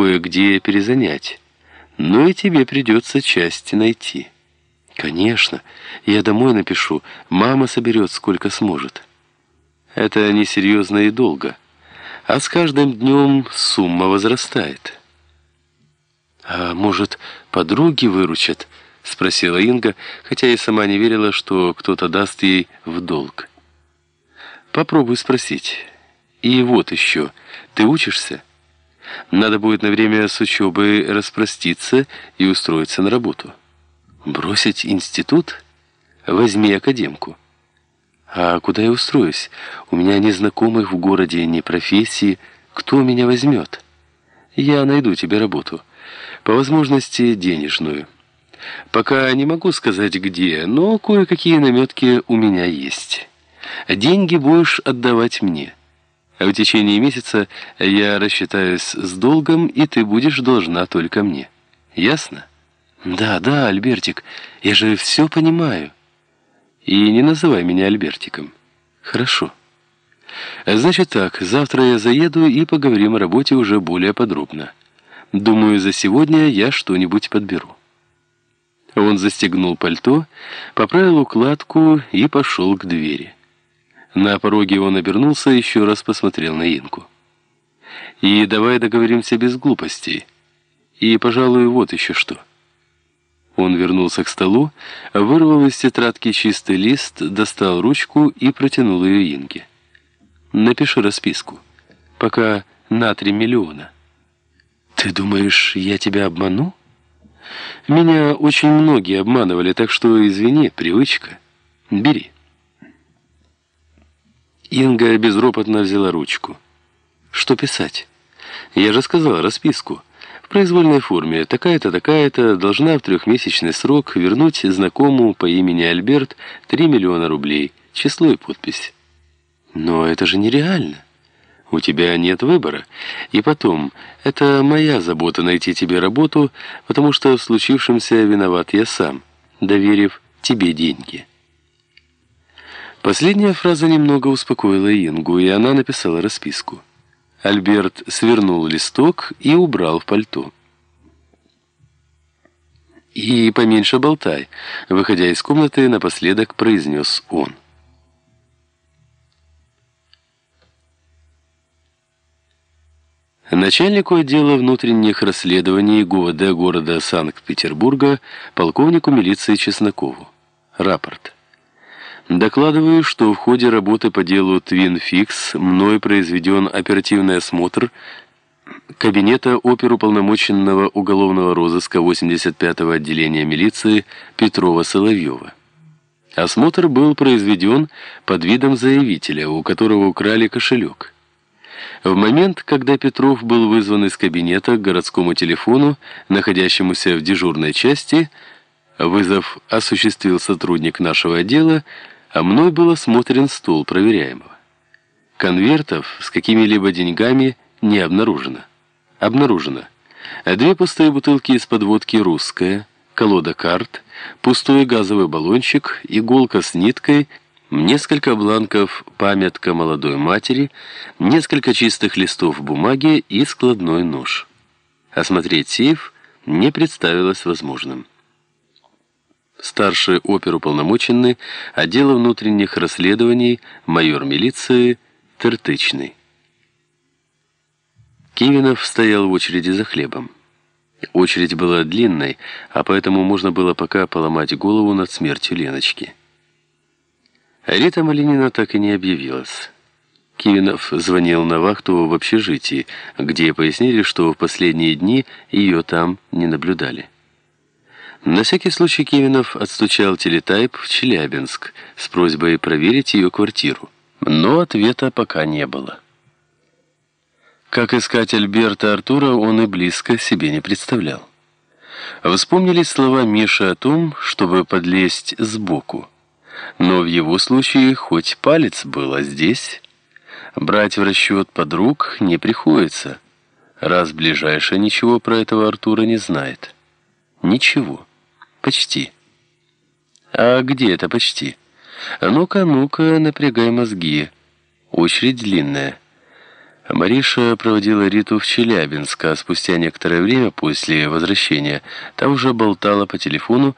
кое-где перезанять. Но и тебе придется части найти. Конечно, я домой напишу. Мама соберет, сколько сможет. Это несерьезно и долго. А с каждым днем сумма возрастает. А может, подруги выручат? Спросила Инга, хотя и сама не верила, что кто-то даст ей в долг. Попробуй спросить. И вот еще. Ты учишься? Надо будет на время с учебой распроститься и устроиться на работу. Бросить институт? Возьми академку. А куда я устроюсь? У меня ни знакомых в городе, ни профессии. Кто меня возьмет? Я найду тебе работу. По возможности денежную. Пока не могу сказать где, но кое-какие наметки у меня есть. Деньги будешь отдавать мне. А в течение месяца я рассчитаюсь с долгом, и ты будешь должна только мне. Ясно? Да, да, Альбертик, я же все понимаю. И не называй меня Альбертиком. Хорошо. Значит так, завтра я заеду и поговорим о работе уже более подробно. Думаю, за сегодня я что-нибудь подберу. Он застегнул пальто, поправил укладку и пошел к двери. На пороге он обернулся и еще раз посмотрел на Инку. «И давай договоримся без глупостей. И, пожалуй, вот еще что». Он вернулся к столу, вырвал из тетрадки чистый лист, достал ручку и протянул ее Инге. «Напиши расписку. Пока на три миллиона». «Ты думаешь, я тебя обману?» «Меня очень многие обманывали, так что, извини, привычка. Бери». Инга безропотно взяла ручку. «Что писать?» «Я же сказала расписку. В произвольной форме. Такая-то, такая-то должна в трехмесячный срок вернуть знакомому по имени Альберт 3 миллиона рублей. Число и подпись». «Но это же нереально. У тебя нет выбора. И потом, это моя забота найти тебе работу, потому что в случившемся виноват я сам, доверив тебе деньги». Последняя фраза немного успокоила Ингу, и она написала расписку. Альберт свернул листок и убрал в пальто. «И поменьше болтай», — выходя из комнаты, напоследок произнес он. Начальнику отдела внутренних расследований ГУВД города Санкт-Петербурга полковнику милиции Чеснокову. Рапорт. Докладываю, что в ходе работы по делу Твин Фикс мной произведен оперативный осмотр кабинета оперуполномоченного уголовного розыска 85-го отделения милиции Петрова-Соловьева. Осмотр был произведен под видом заявителя, у которого украли кошелек. В момент, когда Петров был вызван из кабинета к городскому телефону, находящемуся в дежурной части, вызов осуществил сотрудник нашего отдела, а мной был осмотрен стол проверяемого. Конвертов с какими-либо деньгами не обнаружено. Обнаружено. Две пустые бутылки из-под водки «Русская», колода карт, пустой газовый баллончик, иголка с ниткой, несколько бланков «Памятка молодой матери», несколько чистых листов бумаги и складной нож. Осмотреть сейф не представилось возможным старший оперуполномоченный отдела внутренних расследований, майор милиции Тыртычный. Кивинов стоял в очереди за хлебом. Очередь была длинной, а поэтому можно было пока поломать голову над смертью Леночки. Рита Малинина так и не объявилась. Кивинов звонил на вахту в общежитии, где пояснили, что в последние дни ее там не наблюдали. На всякий случай Кивинов отстучал телетайп в Челябинск с просьбой проверить ее квартиру. Но ответа пока не было. Как искать Альберта Артура он и близко себе не представлял. Вспомнились слова Миши о том, чтобы подлезть сбоку. Но в его случае хоть палец был, а здесь... Брать в расчет подруг не приходится, раз ближайшая ничего про этого Артура не знает. Ничего. Почти. А где это почти? Ну-ка, ну-ка, напрягай мозги. Очередь длинная. Мариша проводила Риту в Челябинск, а спустя некоторое время после возвращения та уже болтала по телефону